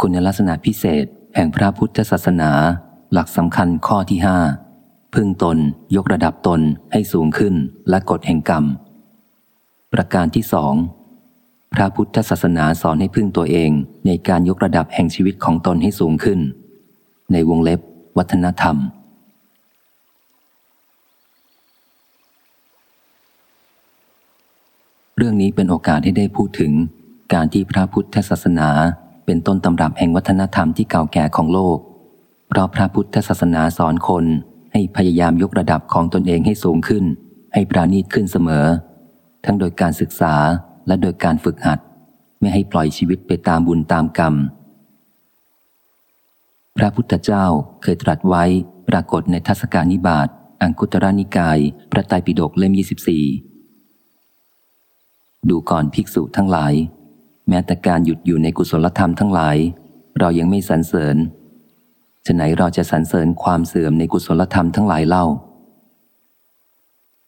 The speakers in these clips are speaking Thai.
คุณลักษณะพิเศษ แห่งพระพุทธศาสนา หลักสำคัญข้อที่ห้าพึ่งตนยกระดับตนให้สูงขึ้นและกฎแห่งกรรม ประการที่สองพระพุทธศาสนาสอนให้พึ่งตัวเองในการยกระดับแห่งชีวิตของตนให้สูงขึ้น ในวงเล็บ วัฒนธรรม เรื่องนี้เป็นโอกาสให้ได้พูดถึงการที่พระพุทธศาสนา เป็นต้นตำรับแห่งวัฒนธรรมที่เก่าแก่ของโลก เพราะพระพุทธศาสนาสอนคนให้พยายามยกระดับของตนเองให้สูงขึ้น ให้ปราณีตขึ้นเสมอ ทั้งโดยการศึกษาและโดยการฝึกหัด ไม่ให้ปล่อยชีวิตไปตามบุญตามกรรม พระพุทธเจ้าเคยตรัสไว้ปรากฏในทัศกานิบาตอังคุตรนิกาย พระไตรปิฎกเล่ม 24 ดูก่อนภิกษุทั้งหลาย แม้แต่การหยุดอยู่ในกุศลธรรมทั้งหลาย เรายังไม่สรรเสริญฉะไหนเราจะสรรเสริญความเสื่อมในกุศลธรรมทั้งหลายเล่า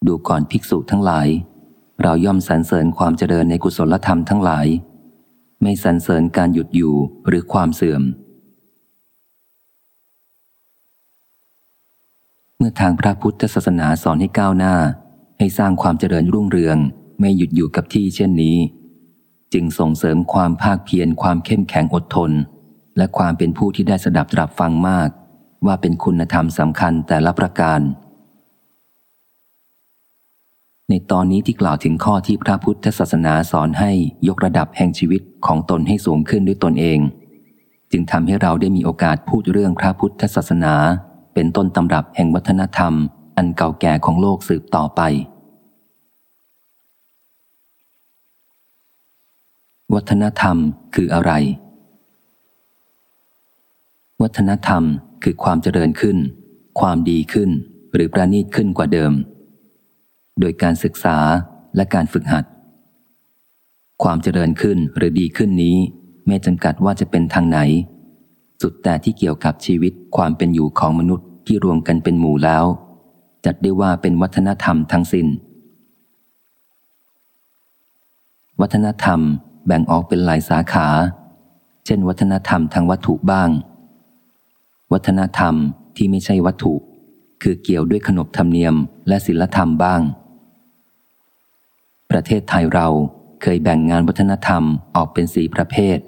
ดูก่อนภิกษุทั้งหลาย เราย่อมสรรเสริญความเจริญในกุศลธรรมทั้งหลาย ไม่สรรเสริญการหยุดอยู่หรือความเสื่อม เมื่อทางพระพุทธศาสนาสอนให้ก้าวหน้า ให้สร้างความเจริญรุ่งเรือง ไม่หยุดอยู่กับที่เช่นนี้ จึงส่งเสริมความภาคเพียรความเข้มแข็งอดทน และความเป็นผู้ที่ได้สดับตรับฟังมาก ว่าเป็นคุณธรรมสำคัญแต่ละประการ ในตอนนี้ที่กล่าวถึงข้อที่พระพุทธศาสนาสอนให้ยกระดับแห่งชีวิตของตนให้สูงขึ้นด้วยตนเอง จึงทำให้เราได้มีโอกาสพูดเรื่องพระพุทธศาสนา เป็นต้นตำรับแห่งวัฒนธรรม อันเก่าแก่ของโลกสืบต่อไป วัฒนธรรมคืออะไร วัฒนธรรมคือความเจริญขึ้น ความดีขึ้น หรือประณีตขึ้นกว่าเดิม โดยการศึกษาและการฝึกหัด ความเจริญขึ้นหรือดีขึ้นนี้ ไม่จำกัดว่าจะเป็นทางไหน สุดแต่ที่เกี่ยวกับชีวิตความเป็นอยู่ของมนุษย์ที่รวมกันเป็นหมู่แล้ว จัดได้ว่าเป็นวัฒนธรรมทั้งสิน้น วัฒนธรรม แบ่งออกเป็นหลายสาขา เช่น วัฒนธรรมทางวัตถุบ้าง วัฒนธรรมที่ไม่ใช่วัตถุ คือเกี่ยวด้วยขนบธรรมเนียมและศิลธรรมบ้าง ประเทศไทยเราเคยแบ่งงานวัฒนธรรมออกเป็นสีประเภท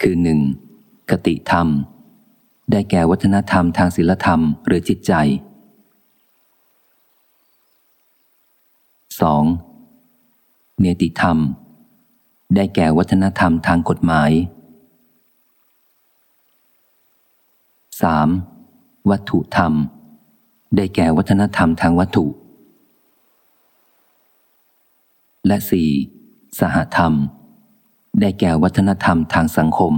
คือหนึ่งกติธรรม ได้แก่วัฒนธรรมทางศิลธรรมหรือจิตใจ 2. เนติธรรม ได้แก่วัฒนธรรมทางกฎหมาย 3. วัตถุธรรม ได้แก่วัฒนธรรมทางวัตถุ และ 4. สหธรรม ได้แก่วัฒนธรรมทางสังคม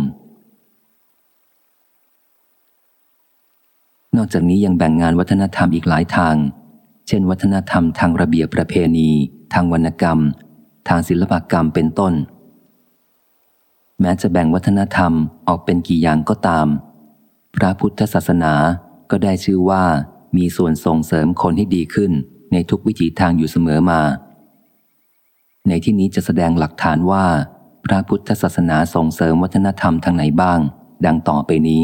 นอกจากนี้ยังแบ่งงานวัฒนธรรมอีกหลายทาง เช่น วัฒนธรรมทางระเบียบประเพณี ทางวรรณกรรม ทางศิลปกรรมเป็นต้น แม้จะแบ่งวัฒนธรรมออกเป็นกี่อย่างก็ตาม พระพุทธศาสนาก็ได้ชื่อว่ามีส่วนส่งเสริมคนให้ดีขึ้นในทุกวิถีทางอยู่เสมอมา ในที่นี้จะแสดงหลักฐานว่า พระพุทธศาสนาส่งเสริมวัฒนธรรมทางไหนบ้าง ดังต่อไปนี้